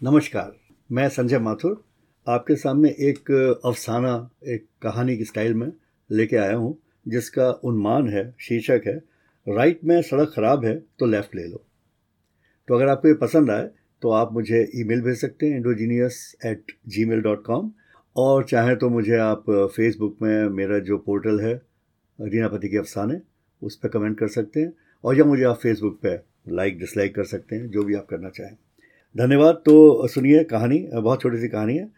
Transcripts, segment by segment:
नमस्कार, मैं संजय माथुर, आपके सामने एक अफसाना, एक कहानी की स्टाइल में लेके आया हूँ, जिसका उन्मान है, शीर्षक है, राइट में सड़क ख़राब है तो लेफ़्ट ले लो। तो अगर आपको ये पसंद आए तो आप मुझे ईमेल भेज सकते हैं indogenius at Gmail dot com और चाहें तो मुझे आप फेसबुक में मेरा जो पोर्टल है, रीनापति के अफसाने, उस पर कमेंट कर सकते हैं, और या मुझे आप फेसबुक पे लाइक, डिसलाइक कर सकते हैं, जो भी आप करना चाहें। धन्यवाद। तो सुनिए कहानी, बहुत छोटी सी कहानी है।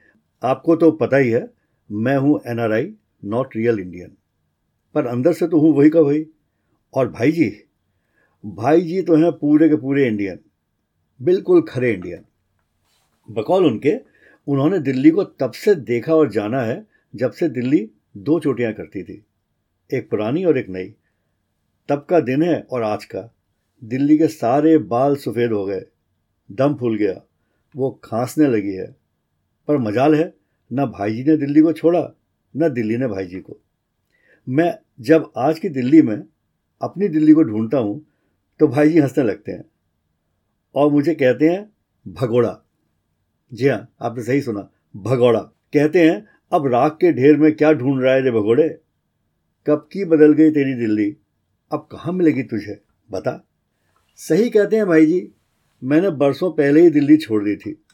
आपको तो पता ही है, मैं हूँ N R I not real Indian पर अंदर से तो हूँ वही का वही। और भाई जी भाई जी तो हैं पूरे के पूरे इंडियन बिल्कुल खरे इंडियन बकौल उनके, उन्होंने दिल्ली को तब से देखा और जाना है, जब से दिल्ली दो चोटियाँ करती थी। एक पुरानी और एक नई। तब का दिन है और आज का। दिल्ली के सारे बाल सफ़ेद हो गए। दम फूल गया। वो खांसने लगी है। पर मजाल है, न भाई जी ने दिल्ली को छोड़ा, न दिल्ली ने भाई जी को। मैं जब आज की दिल्ली में अपनी दिल्ली को ढूंढता हूँ तो भाई जी हंसने लगते हैं। और मुझे कहते हैं, भगोड़ा। जी हाँ आपने सही सुना, भगोड़ा। कहते हैं, अब राख के ढेर में क्या ढूंढ रहा है रे भगोड़े? कब की बदल गई तेरी दिल्ली? अब कहाँ मिलेगी तुझे? बता। सही कहते हैं भाई जी मैंने बरसों पहले ही दिल्ली छोड़ दी थी।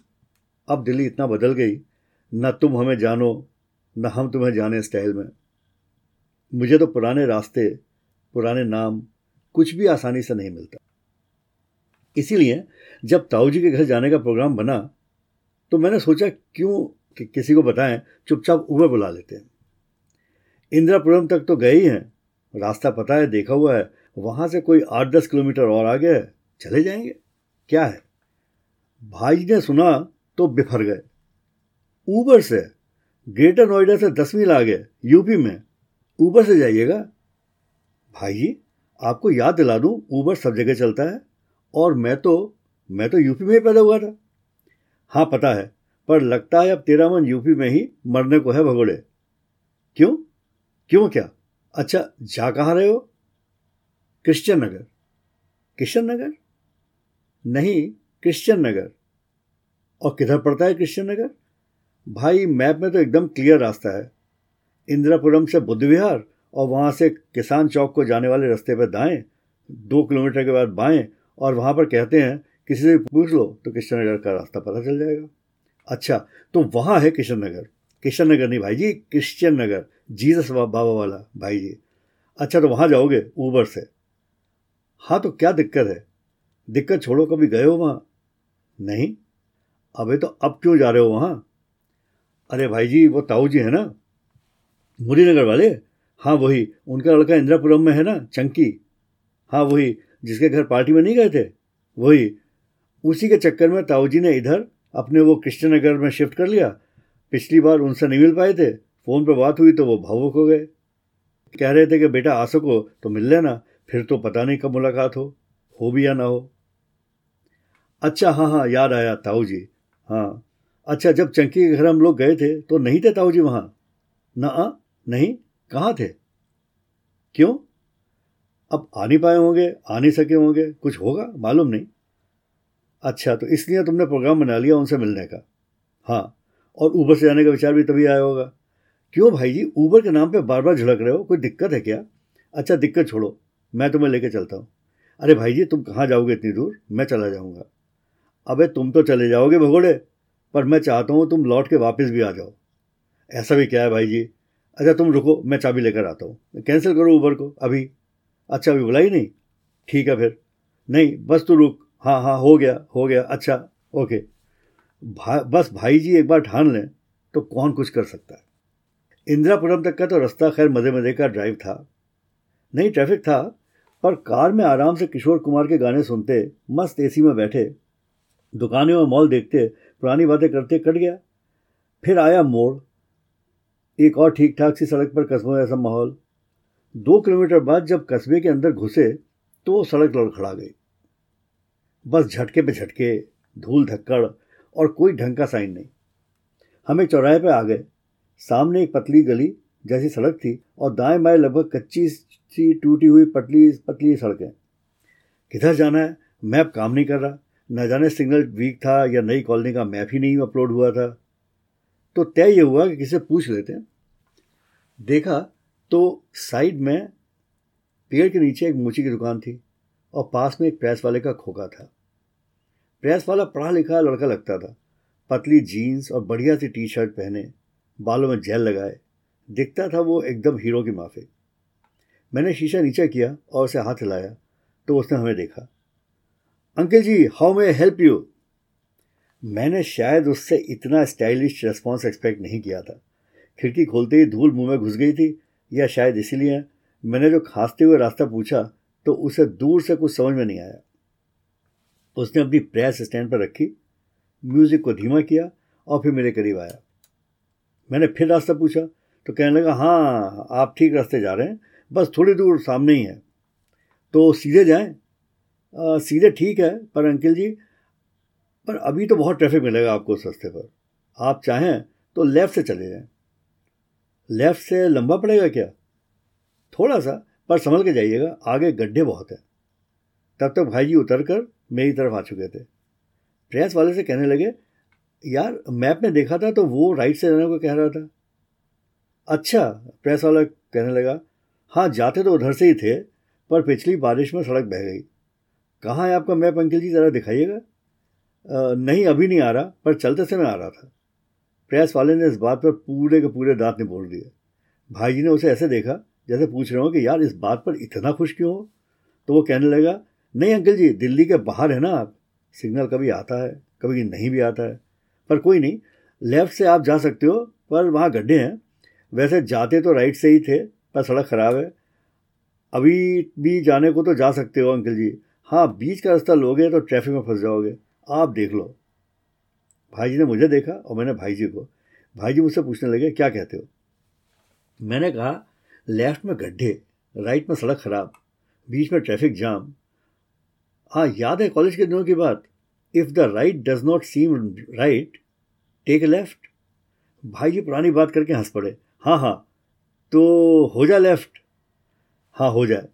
अब दिल्ली इतना बदल गई, न तुम हमें जानो, न हम तुम्हें जाने स्टाइल में। मुझे तो पुराने रास्ते, पुराने नाम कुछ भी आसानी से नहीं मिलता। इसीलिए जब ताऊ जी के घर जाने का प्रोग्राम बना तो मैंने सोचा क्यों कि किसी को बताएँ, चुपचाप उबर बुला लेते हैं। इंदिरापुरम तक तो गए ही हैं। रास्ता पता है, देखा हुआ है। वहाँ से कोई आठ दस किलोमीटर और आगे चले जाएँगे। क्या है? भाई ने सुना तो बिफर गए। ऊबर से ग्रेटर नोएडा से दस मील आगे यूपी में। ऊबर से जाइएगा। भाई जी, आपको याद दिला दूँ ऊबर सब जगह चलता है, और मैं तो मैं तो यूपी में ही पैदा हुआ था। हाँ पता है, पर लगता है अब तेरा मन यूपी में ही मरने को है भगोड़े। क्यों? क्यों क्या? अच्छा जा कहाँ रहे हो? क्रिश्चियन नगर किशन नगर नहीं क्रिश्चियन नगर और किधर पड़ता है क्रिश्चियन नगर भाई मैप में तो एकदम क्लियर रास्ता है। इंदिरापुरम से बुद्ध विहार और वहाँ से किसान चौक को जाने वाले रास्ते पर दाएँ, दो किलोमीटर के बाद बाएँ, और वहाँ पर कहते हैं, किसी से पूछ लो तो किशन नगर का रास्ता पता चल जाएगा। अच्छा तो वहाँ है किशन नगर किशन नगर नहीं भाई जी क्रिश्चियन नगर जीसस बाबा वाला भाई जी अच्छा तो वहाँ जाओगे ऊबर से। हाँ तो क्या दिक्कत है? दिक्कत छोड़ो, कभी गए हो वहाँ? नहीं? अबे तो अब क्यों जा रहे हो वहाँ? अरे भाई जी वो ताऊ जी है ना? मुरी नगर वाले? हाँ वही। उनका लड़का इंदिरापुरम में है ना, चंकी? हाँ वही। जिसके घर पार्टी में नहीं गए थे? वही। उसी के चक्कर में ताऊ जी ने इधर अपने वो कृष्ण नगर में शिफ्ट कर लिया। पिछली बार उनसे नहीं मिल पाए थे। फ़ोन पर बात हुई तो वो भावुक हो गए। कह रहे थे कि बेटा, आ सको तो मिल लेना। फिर तो पता नहीं कब मुलाकात हो। हो भी या ना हो। अच्छा हाँ हाँ याद आया ताऊ जी हाँ। अच्छा जब चंकी के घर हम लोग गए थे तो नहीं थे ताऊ जी वहाँ? ना आ, नहीं? कहाँ थे? क्यों? अब आ नहीं पाए होंगे आ नहीं सके होंगे कुछ होगा? मालूम नहीं। अच्छा तो इसलिए तुमने प्रोग्राम बना लिया उनसे मिलने का। हाँ और ऊबर से जाने का विचार भी तभी आया होगा। क्यों भाई जी? ऊबर के नाम पे बार बार झड़क रहे हो? कोई दिक्कत है क्या? अच्छा दिक्कत छोड़ो मैं तुम्हें लेके चलता हूँ। अरे भाई जी तुम कहाँ जाओगे इतनी दूर? मैं चला जाऊँगा। अबे तुम तो चले जाओगे भगोड़े पर मैं चाहता हूँ तुम लौट के वापस भी आ जाओ। ऐसा भी क्या है भाई जी अच्छा तुम रुको मैं चाबी लेकर आता हूँ। कैंसिल करो ऊबर को अभी। अच्छा अभी बुलाई नहीं? ठीक है फिर। नहीं बस तू रुक। हाँ हाँ हो गया हो गया। अच्छा ओके। भा, बस भाई जी एक बार ठान लें तो कौन कुछ कर सकता है? इंदिरापुरम तक का तो रास्ता खैर मज़े मज़े का ड्राइव था। नहीं ट्रैफ़िक था पर कार में आराम से किशोर कुमार के गाने सुनते मस्त एसी में बैठे दुकानें और मॉल देखते, पुरानी बातें करते कट गया। फिर आया मोड़, एक और ठीक ठाक सी सड़क पर कस्बों ऐसा माहौल। दो किलोमीटर बाद जब कस्बे के अंदर घुसे तो वो सड़क लड़खड़ा गई। बस झटके पे झटके, धूल धक्कड़ और कोई ढंग का साइन नहीं। हम एक चौराहे पे आ गए। सामने एक पतली गली जैसी सड़क थी और दाएँ बाएँ लगभग कच्ची सी टूटी हुई पतली पतली सड़कें। किधर जाना है? मैप काम नहीं कर रहा। न जाने सिग्नल वीक था या नई कॉलोनी का मैप ही नहीं अपलोड हुआ था। तो तय ये हुआ कि किसे पूछ लेते हैं। देखा तो साइड में पेड़ के नीचे एक मूची की दुकान थी और पास में एक प्रेस वाले का खोखा था। प्रेस वाला पढ़ा लिखा लड़का लगता था। पतली जीन्स और बढ़िया सी टी शर्ट पहने, बालों में जेल लगाए, दिखता था वो एकदम हीरो की माफिक मैंने शीशा नीचे किया और उसे हाथ हिलाया तो उसने हमें देखा। Uncle ji how may help you मैंने शायद उससे इतना स्टाइलिश रिस्पॉन्स एक्सपेक्ट नहीं किया था। खिड़की खोलते ही धूल मुँह में घुस गई थी, या शायद इसीलिए मैंने जो खांसते हुए रास्ता पूछा तो उसे दूर से कुछ समझ में नहीं आया। उसने अपनी प्रेस स्टैंड पर रखी म्यूज़िक को धीमा किया, और फिर मेरे करीब आया। मैंने फिर रास्ता पूछा तो कहने लगा हाँ आप ठीक रास्ते जा रहे हैं, बस थोड़ी दूर सामने ही है। तो सीधे जाएँ? सीधे ठीक है, पर अंकिल जी, पर अभी तो बहुत ट्रैफ़िक मिलेगा आपको उस रास्ते पर। आप चाहें तो लेफ़्ट से चले जाएँ। लेफ़्ट से लंबा पड़ेगा क्या? थोड़ा सा पर संभल के जाइएगा, आगे गड्ढे बहुत हैं। तब तक भाई जी उतर कर मेरी तरफ़ आ चुके थे। प्रेस वाले से कहने लगे, यार मैप में देखा था तो वो राइट से जाने को कह रहा था। अच्छा प्रेस वाला कहने लगा हाँ जाते तो उधर से ही थे, पर पिछली बारिश में सड़क बह गई। कहाँ है आपका? मैप अंकिल जी, ज़रा दिखाइएगा। नहीं, अभी नहीं आ रहा, पर चलते समय आ रहा था। प्रेस वाले ने इस बात पर पूरे के पूरे दांत निबोड़ दिए। भाई जी ने उसे ऐसे देखा, जैसे पूछ रहे हो कि, यार, इस बात पर इतना खुश क्यों हो? तो वो कहने लगा, नहीं अंकल जी, दिल्ली के बाहर है ना आप। सिग्नल कभी आता है, कभी नहीं भी आता है। पर कोई नहीं, लेफ़्ट से आप जा सकते हो, पर वहाँ गड्ढे हैं। वैसे जाते तो राइट से ही थे, पर सड़क ख़राब है। अभी भी जाने को तो जा सकते हो, अंकल जी। हाँ बीच का रास्ता लोगे तो ट्रैफ़िक में फंस जाओगे। आप देख लो। भाई जी ने मुझे देखा और मैंने भाई जी को भाई जी मुझसे पूछने लगे, क्या कहते हो? मैंने कहा, लेफ़्ट में गड्ढे, राइट में सड़क खराब, बीच में ट्रैफ़िक जाम। हाँ याद है कॉलेज के दिनों की बात? If the right does not seem right take left भाई जी पुरानी बात करके हंस पड़े। हाँ हाँ तो हो जाए लेफ़्ट हाँ हो जाए।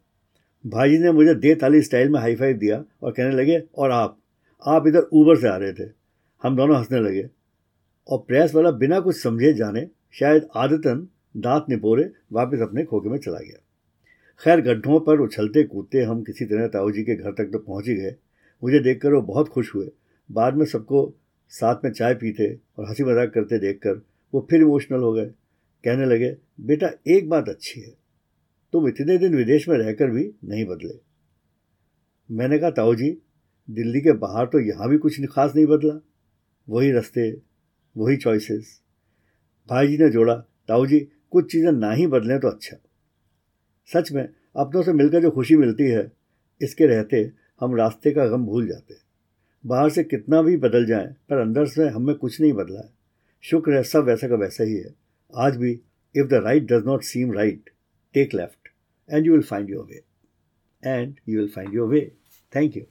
भाई ने मुझे दे ताली स्टाइल में हाई फाइव दिया और कहने लगे, और आप? आप इधर ऊबर से आ रहे थे। हम दोनों हंसने लगे। और प्रेस वाला बिना कुछ समझे जाने, शायद आदतन दांत निपोरे वापस अपने खोखे में चला गया। खैर गड्ढों पर उछलते कूदते हम किसी तरह ताऊ जी के घर तक तो पहुँच ही गए। मुझे देखकर वो बहुत खुश हुए। बाद में सबको साथ में चाय पीते और हँसी मज़ाक करते देखकर वो फिर इमोशनल हो गए। कहने लगे, बेटा, एक बात अच्छी है। तुम इतने दिन विदेश में रहकर भी नहीं बदले। मैंने कहा, ताऊ जी, दिल्ली के बाहर तो यहाँ भी कुछ खास नहीं बदला। वही रास्ते, वही चॉइसेस भाई जी ने जोड़ा, ताऊ जी, कुछ चीज़ें ना ही बदलें तो अच्छा। सच में, अपनों से मिलकर जो खुशी मिलती है, इसके रहते हम रास्ते का गम भूल जाते। बाहर से कितना भी बदल जाए, पर अंदर से हमें कुछ नहीं बदला है। शुक्र है, सब वैसा का वैसा ही है। आज भी if the right does not seem right take left and you will find your way. And you will find your way. Thank you.